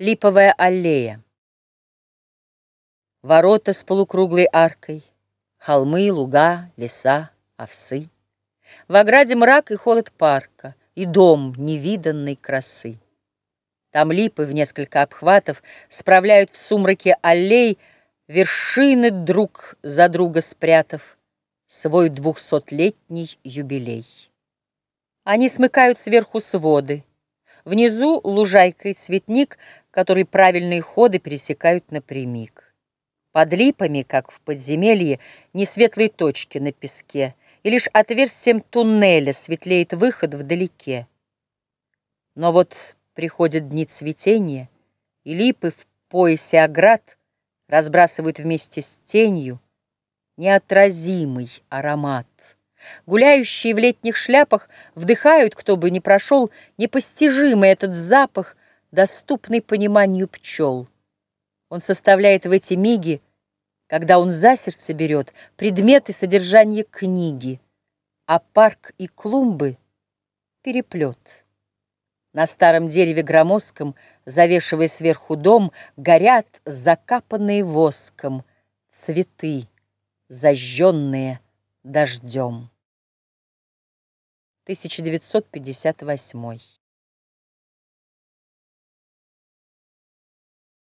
Липовая аллея. Ворота с полукруглой аркой, Холмы, луга, леса, овсы. В ограде мрак и холод парка, И дом невиданной красы. Там липы в несколько обхватов Справляют в сумраке аллей Вершины друг за друга спрятав Свой двухсотлетний юбилей. Они смыкают сверху своды, Внизу лужайкой цветник, который правильные ходы пересекают напрямик. Под липами, как в подземелье, не светлые точки на песке, и лишь отверстием туннеля светлеет выход вдалеке. Но вот приходят дни цветения, и липы в поясе оград разбрасывают вместе с тенью неотразимый аромат. Гуляющие в летних шляпах вдыхают, кто бы ни прошел, непостижимый этот запах, доступный пониманию пчел. Он составляет в эти миги, когда он за сердце берет предметы содержания книги, а парк и клумбы — переплет. На старом дереве громоздком, завешивая сверху дом, горят закапанные воском цветы, зажженные дождем. 1958